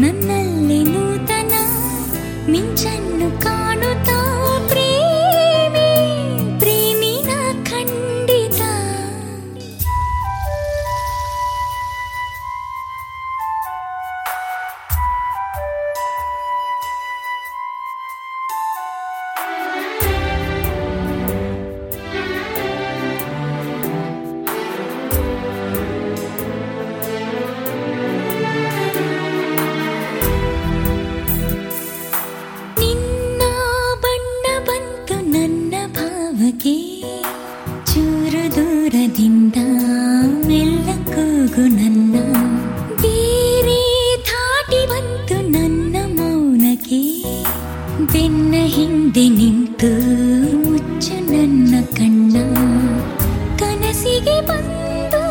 ನನ್ನಲ್ಲಿ ನೂತನ ಮಿಂಚನ ಬೆನ್ನ ಹಿಂದೆ ನಿಂತು ಮುಚ್ಚು ನನ್ನ ಕಣ್ಣ. ಕನಸಿಗೆ ಬಂದು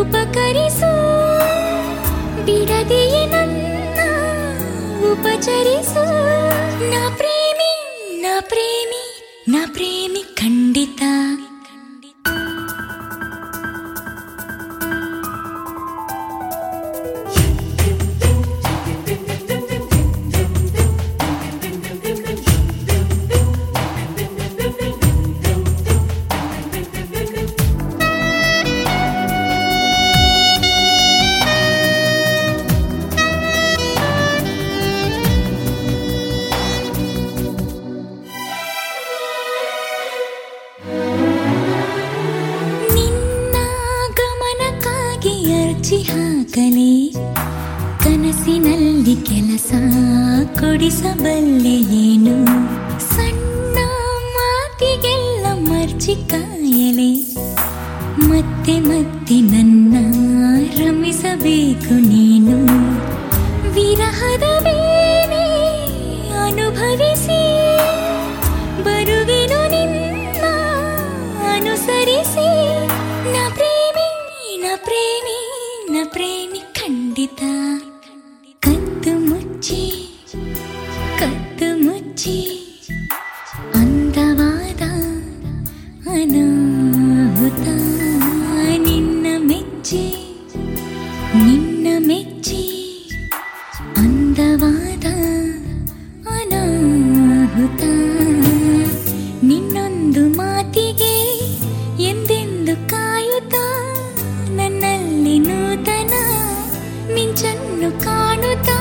ಉಪಕರಿಸು. ಬಿಡದೆಯೇ ನನ್ನ ಉಪಚಯ ಮುಚ್ಚಿ ಹಾಕಲೇ. ಕನಸಿನಲ್ಲಿ ಕೆಲಸ ಕೊಡಿಸಬಲ್ಲೆಯೇನು ಸಣ್ಣ ಮಾತಿಗೆಲ್ಲ ಮರ್ಚಿ ಕಾಯಲೆ. ಮತ್ತೆ ಮತ್ತೆ ನನ್ನ ರಮಿಸಬೇಕು ನೀನು. ವಿರಹದ ರುಚಿ ಅಂದವಾದ ಅನಾಹುತ. ನಿನ್ನ ಮೆಚ್ಚಿ ನಿನ್ನ ಮೆಚ್ಚಿ. ಅಂದವಾದ ಅನಾಹುತ. ನಿನ್ನೊಂದು ಮಾತಿಗೆ ಎಂದೆಂದು ಕಾಯುತ್ತ. ನನ್ನಲ್ಲಿ ನೂತನ ಮಿಂಚನ್ನು ಕಾಣುತ್ತ.